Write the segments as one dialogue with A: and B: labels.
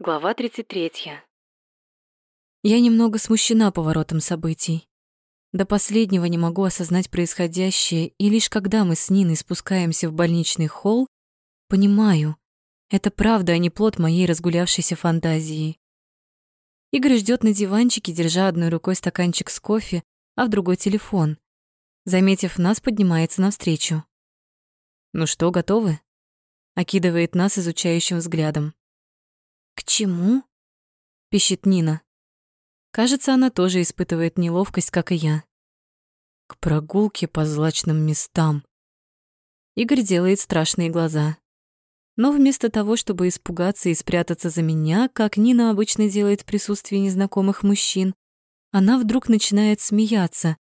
A: Глава 33.
B: Я немного смущена поворотом событий. До последнего не могу осознать происходящее, и лишь когда мы с Ниной спускаемся в больничный холл, понимаю, это правда, а не плод моей разгулявшейся фантазии. Игорь ждет на диванчике, держа одной рукой стаканчик с кофе, а в другой телефон. Заметив нас, поднимается навстречу. «Ну что, готовы?» Окидывает нас изучающим взглядом.
C: «К чему?»
B: — пищит Нина. Кажется, она тоже испытывает неловкость, как и я. К прогулке по злачным местам. Игорь делает страшные глаза. Но вместо того, чтобы испугаться и спрятаться за меня, как Нина обычно делает в присутствии незнакомых мужчин, она вдруг начинает смеяться.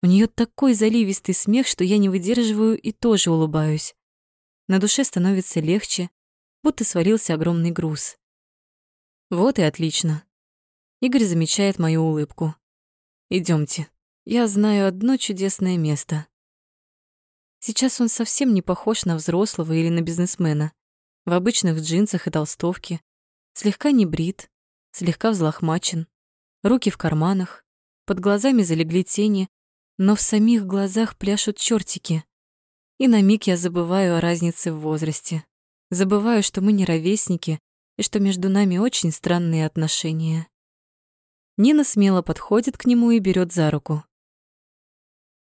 B: У нее такой заливистый смех, что я не выдерживаю и тоже улыбаюсь. На душе становится легче, будто свалился огромный груз. Вот и отлично. Игорь замечает мою улыбку. Идемте. Я знаю одно чудесное место. Сейчас он совсем не похож на взрослого или на бизнесмена. В обычных джинсах и толстовке. Слегка не брит, слегка взлохмачен. Руки в карманах. Под глазами залегли тени, но в самих глазах пляшут чертики. И на миг я забываю о разнице в возрасте. Забываю, что мы не ровесники, и что между нами очень странные отношения. Нина смело подходит к нему и берет за руку.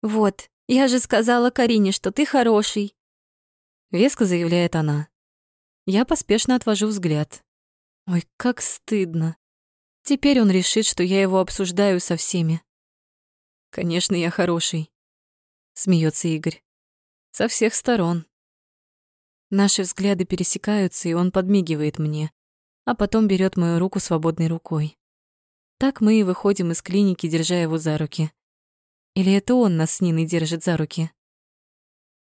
C: «Вот, я же сказала Карине, что ты хороший», —
B: веско заявляет она. Я поспешно отвожу взгляд. Ой, как стыдно. Теперь он решит, что я его обсуждаю со всеми. Конечно, я хороший, смеется Игорь. Со всех сторон. Наши взгляды пересекаются, и он подмигивает мне, а потом берет мою руку свободной рукой. Так мы и выходим из клиники, держа его за руки. Или это он нас с Ниной держит за руки?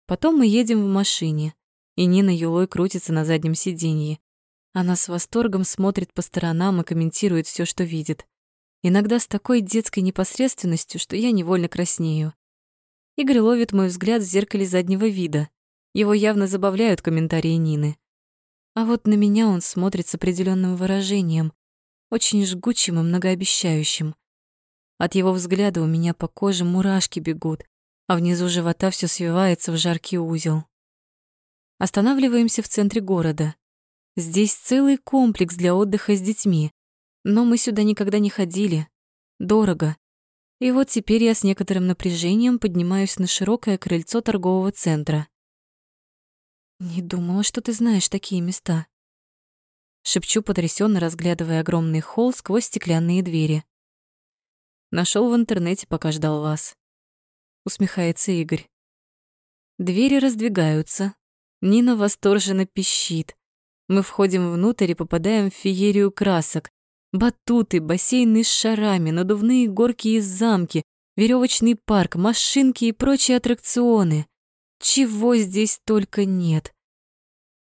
B: Потом мы едем в машине, и Нина юлой крутится на заднем сиденье. Она с восторгом смотрит по сторонам и комментирует все, что видит. Иногда с такой детской непосредственностью, что я невольно краснею. Игорь ловит мой взгляд в зеркале заднего вида. Его явно забавляют комментарии Нины. А вот на меня он смотрит с определенным выражением, очень жгучим и многообещающим. От его взгляда у меня по коже мурашки бегут, а внизу живота все свивается в жаркий узел. Останавливаемся в центре города. Здесь целый комплекс для отдыха с детьми, но мы сюда никогда не ходили. Дорого. И вот теперь я с некоторым напряжением поднимаюсь на широкое крыльцо торгового центра. «Не думала, что ты знаешь такие места». Шепчу, потрясённо разглядывая огромный холл сквозь стеклянные двери. Нашел в интернете, пока ждал вас. Усмехается Игорь. Двери раздвигаются. Нина восторженно пищит. Мы входим внутрь и попадаем в феерию красок. Батуты, бассейны с шарами, надувные горки и замки, веревочный парк, машинки и прочие аттракционы. Чего здесь только нет.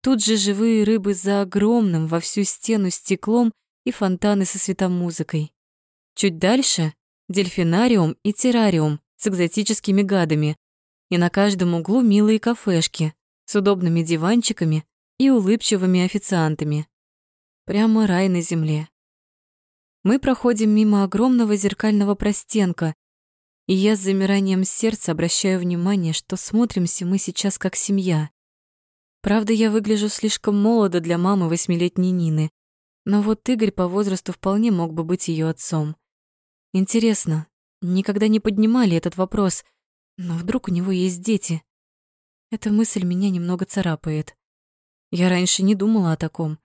B: Тут же живые рыбы за огромным во всю стену стеклом и фонтаны со светомузыкой. Чуть дальше — дельфинариум и террариум с экзотическими гадами. И на каждом углу милые кафешки с удобными диванчиками и улыбчивыми официантами. Прямо рай на земле. Мы проходим мимо огромного зеркального простенка, и я с замиранием сердца обращаю внимание, что смотримся мы сейчас как семья. Правда, я выгляжу слишком молодо для мамы восьмилетней Нины, но вот Игорь по возрасту вполне мог бы быть ее отцом. Интересно, никогда не поднимали этот вопрос, но вдруг у него есть дети? Эта мысль меня немного царапает. Я раньше не думала о таком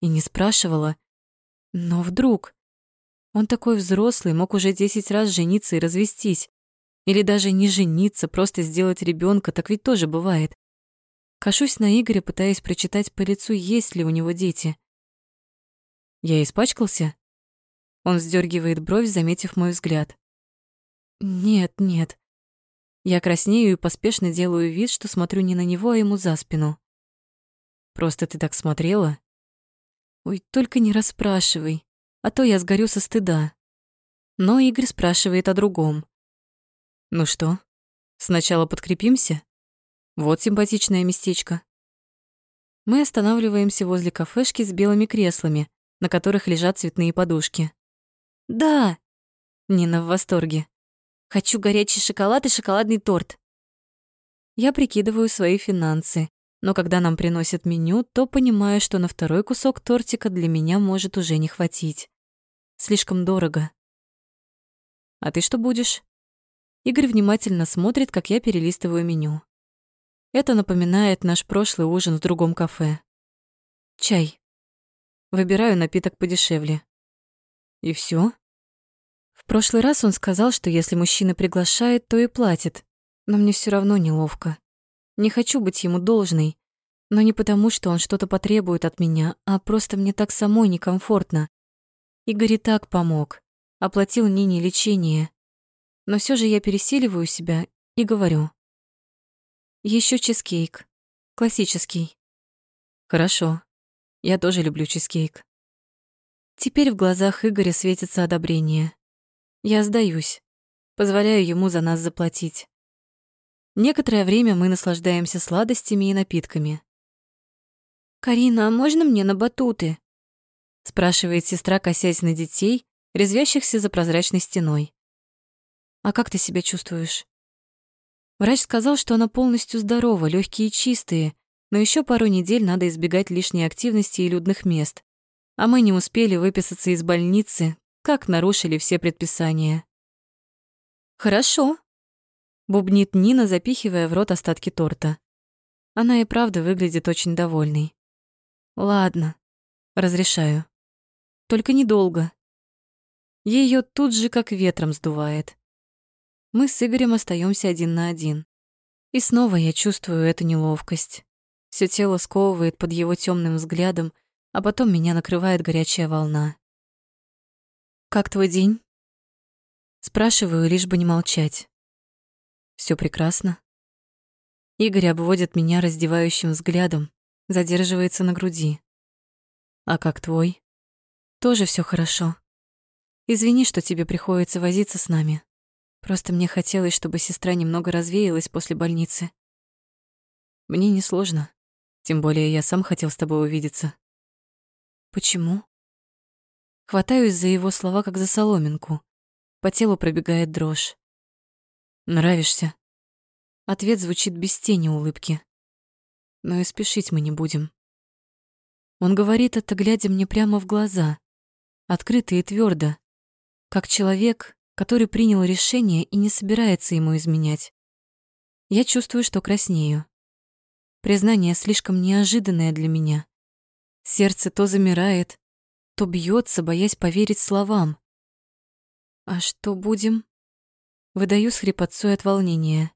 B: и не спрашивала. Но вдруг... Он такой взрослый, мог уже десять раз жениться и развестись. Или даже не жениться, просто сделать ребенка, так ведь тоже бывает. Кашусь на Игоря, пытаясь прочитать по лицу, есть ли у него дети. Я испачкался? Он вздергивает бровь, заметив мой взгляд. Нет, нет. Я краснею и поспешно делаю вид, что смотрю не на него, а ему за спину. Просто ты так смотрела? Ой, только не расспрашивай а то я сгорю со стыда. Но Игорь спрашивает о другом. Ну что, сначала подкрепимся? Вот симпатичное местечко. Мы останавливаемся возле кафешки с белыми креслами, на которых лежат цветные подушки.
C: «Да!»
B: Нина в восторге.
C: «Хочу горячий шоколад и шоколадный торт».
B: Я прикидываю свои финансы, но когда нам приносят меню, то понимаю, что на второй кусок тортика для меня может уже не хватить. Слишком дорого. «А ты что будешь?» Игорь внимательно смотрит, как я перелистываю меню. Это напоминает наш прошлый ужин в другом кафе. Чай. Выбираю напиток подешевле. И все. В прошлый раз он сказал, что если мужчина приглашает, то и платит, но мне все равно неловко. Не хочу быть ему должной, но не потому, что он что-то потребует от меня, а просто мне так самой некомфортно. Игорь и так помог, оплатил Нине лечение. Но все же я пересиливаю себя и говорю. Еще чизкейк. Классический. Хорошо. Я тоже люблю чизкейк. Теперь в глазах Игоря светится одобрение. Я сдаюсь. Позволяю ему за нас заплатить. Некоторое время мы наслаждаемся сладостями и напитками.
C: «Карина, а можно мне на батуты?»
B: спрашивает сестра, косясь на детей, резвящихся за прозрачной стеной. «А как ты себя чувствуешь?» Врач сказал, что она полностью здорова, легкие и чистые, но еще пару недель надо избегать лишней активности и людных мест. А мы не успели выписаться из больницы, как нарушили все предписания.
C: «Хорошо», —
B: бубнит Нина, запихивая в рот остатки торта. Она и правда выглядит очень довольной. «Ладно, разрешаю. Только недолго». Ее тут же как ветром сдувает. Мы с Игорем остаемся один на один. И снова я чувствую эту неловкость. Все тело сковывает под его темным взглядом, а потом меня накрывает горячая волна. «Как твой день?» Спрашиваю, лишь бы не молчать. Все прекрасно. Игорь обводит меня раздевающим взглядом, задерживается на груди. «А как твой?» «Тоже все хорошо. Извини, что тебе приходится возиться с нами. Просто мне хотелось, чтобы сестра немного развеялась после больницы. Мне несложно. Тем более я сам хотел с тобой увидеться. Почему? Хватаюсь за его слова, как за соломинку. По телу пробегает дрожь. Нравишься? Ответ звучит без тени улыбки. Но и спешить мы не будем. Он говорит это, глядя мне прямо в глаза, открыто и твердо, как человек, который принял решение и не собирается ему изменять. Я чувствую, что краснею. Признание слишком неожиданное для меня. Сердце то замирает, то бьется, боясь поверить словам. «А что будем?» Выдаю с хрипотцой от волнения.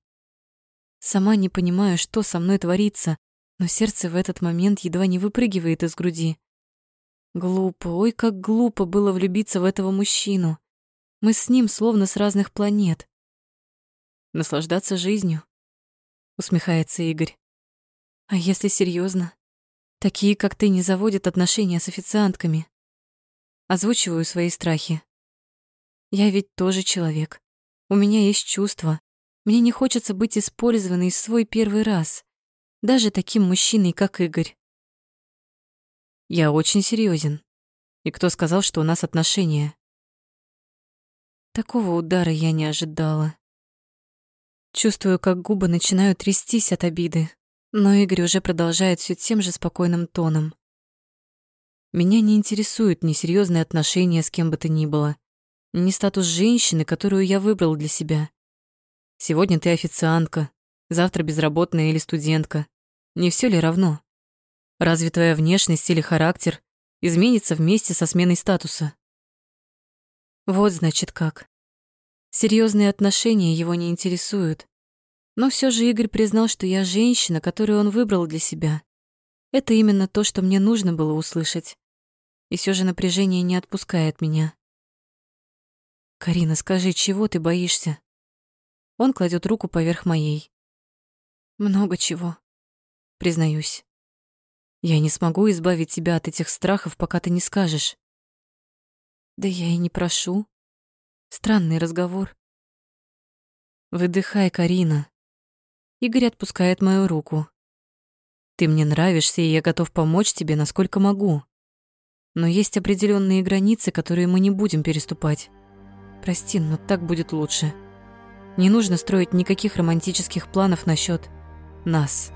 B: Сама не понимаю, что со мной творится, но сердце в этот момент едва не выпрыгивает из груди. Глупо, ой, как глупо было влюбиться в этого мужчину. Мы с ним словно с разных планет. Наслаждаться жизнью, усмехается Игорь. А если серьезно, Такие, как ты, не заводят отношения с официантками. Озвучиваю свои страхи. Я ведь тоже человек. У меня есть чувства. Мне не хочется быть использованной в свой первый раз. Даже таким мужчиной, как Игорь. Я очень серьезен. И кто сказал, что у нас отношения? Такого удара я не ожидала. Чувствую, как губы начинают трястись от обиды, но Игорь уже продолжает все тем же спокойным тоном. Меня не интересуют ни серьезные отношения с кем бы то ни было, ни статус женщины, которую я выбрал для себя. Сегодня ты официантка, завтра безработная или студентка. Не все ли равно? Разве твоя внешность или характер изменится вместе со сменой статуса? Вот значит как. Серьезные отношения его не интересуют. Но все же Игорь признал, что я женщина, которую он выбрал для себя. Это именно то, что мне нужно было услышать. И все же напряжение не отпускает меня. «Карина, скажи, чего ты боишься?» Он кладет руку поверх моей. «Много чего», признаюсь. «Я не смогу избавить тебя от этих страхов, пока ты не скажешь. Да я и не прошу. Странный разговор. Выдыхай, Карина. Игорь отпускает мою руку. Ты мне нравишься, и я готов помочь тебе, насколько могу. Но есть определенные границы, которые мы не будем переступать. Прости, но так будет лучше. Не нужно строить никаких романтических планов насчет нас.